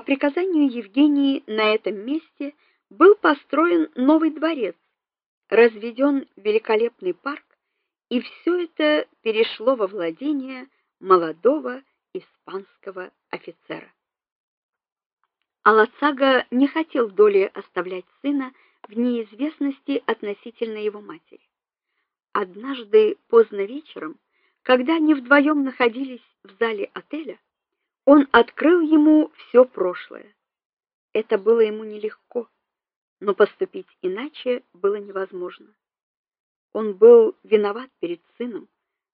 По приказанию Евгении на этом месте был построен новый дворец, разведен великолепный парк, и все это перешло во владение молодого испанского офицера. Алацага не хотел доли оставлять сына в неизвестности относительно его матери. Однажды поздно вечером, когда они вдвоем находились в зале отеля, он открыл ему все прошлое. Это было ему нелегко, но поступить иначе было невозможно. Он был виноват перед сыном,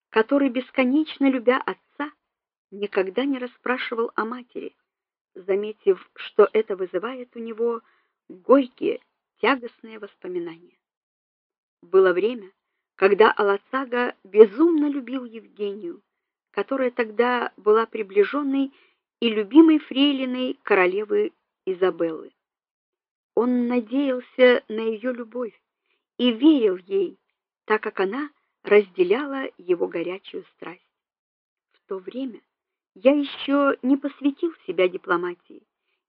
который бесконечно любя отца, никогда не расспрашивал о матери, заметив, что это вызывает у него горькие, тягостные воспоминания. Было время, когда Алацага безумно любил Евгению, которая тогда была приближенной и любимой фрейлиной королевы Изабеллы. Он надеялся на ее любовь и верил ей, так как она разделяла его горячую страсть. В то время я еще не посвятил себя дипломатии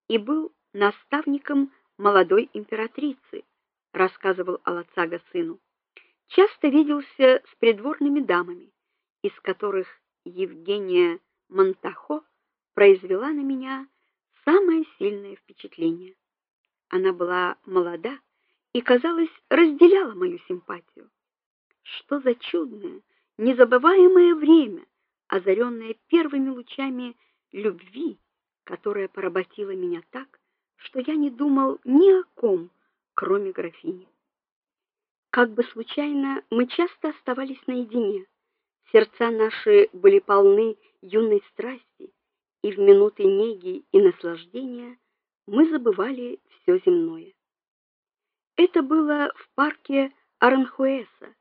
и был наставником молодой императрицы, рассказывал Алацага сыну. Часто виделся с придворными дамами, из которых Евгения Монтахо произвела на меня самое сильное впечатление. Она была молода и, казалось, разделяла мою симпатию. Что за чудное, незабываемое время, озаренное первыми лучами любви, которая поработила меня так, что я не думал ни о ком, кроме графини. Как бы случайно мы часто оставались наедине. Сердца наши были полны юной страсти, и в минуты неги и наслаждения мы забывали все земное. Это было в парке Аранхуэса.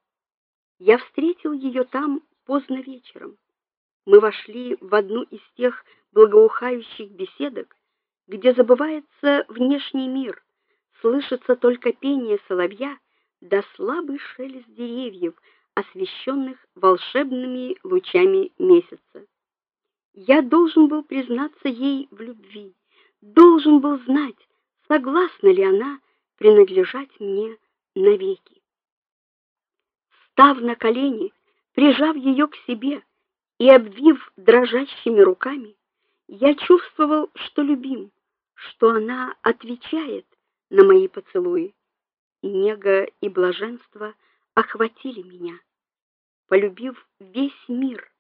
Я встретил ее там поздно вечером. Мы вошли в одну из тех благоухающих беседок, где забывается внешний мир, слышится только пение соловья да слабый шелест деревьев, освещенных волшебными лучами месяца. Я должен был признаться ей в любви, должен был знать, согласна ли она принадлежать мне навеки. Став на колени, прижав ее к себе и обвив дрожащими руками, я чувствовал, что любим, что она отвечает на мои поцелуи. Нега и блаженство охватили меня полюбив весь мир,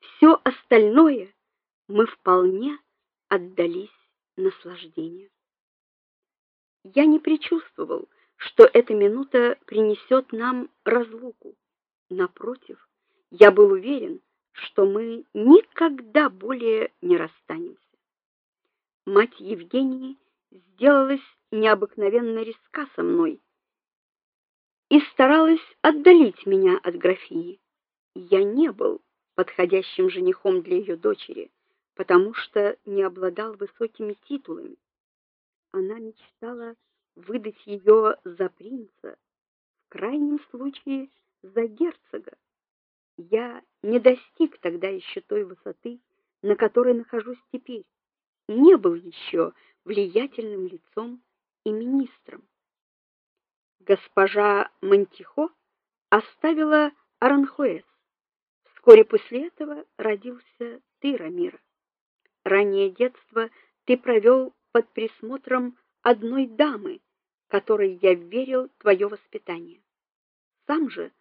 все остальное мы вполне отдались наслаждению. Я не предчувствовал, что эта минута принесет нам разлуку. Напротив, я был уверен, что мы никогда более не расстанемся. Мать Евгении сделалась необыкновенно резка со мной и старалась отдалить меня от графини я не был подходящим женихом для ее дочери, потому что не обладал высокими титулами. Она мечтала выдать ее за принца, в крайнем случае за герцога. Я не достиг тогда еще той высоты, на которой нахожусь теперь. Не был еще влиятельным лицом и министром. Госпожа Монтихо оставила Аранхуэс Вскоре после этого родился ты, Рамира. Раннее детство ты провел под присмотром одной дамы, которой я верил твое воспитание. Сам же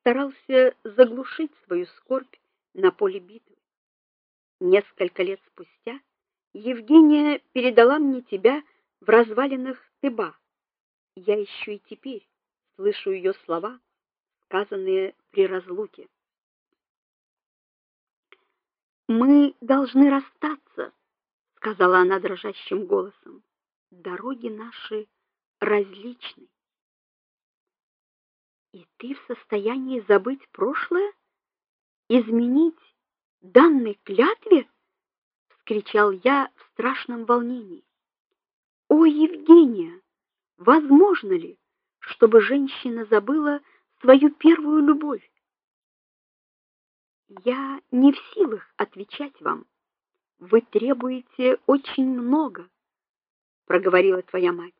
старался заглушить свою скорбь на поле битвы. Несколько лет спустя Евгения передала мне тебя в развалинах Тыба. Я еще и теперь слышу ее слова, сказанные при разлуке. Мы должны расстаться, сказала она дрожащим голосом. Дороги наши различны. И ты в состоянии забыть прошлое, изменить данной клятве? вскричал я в страшном волнении. О, Евгения, возможно ли, чтобы женщина забыла свою первую любовь? Я не в силах отвечать вам. Вы требуете очень много. проговорила твоя мать.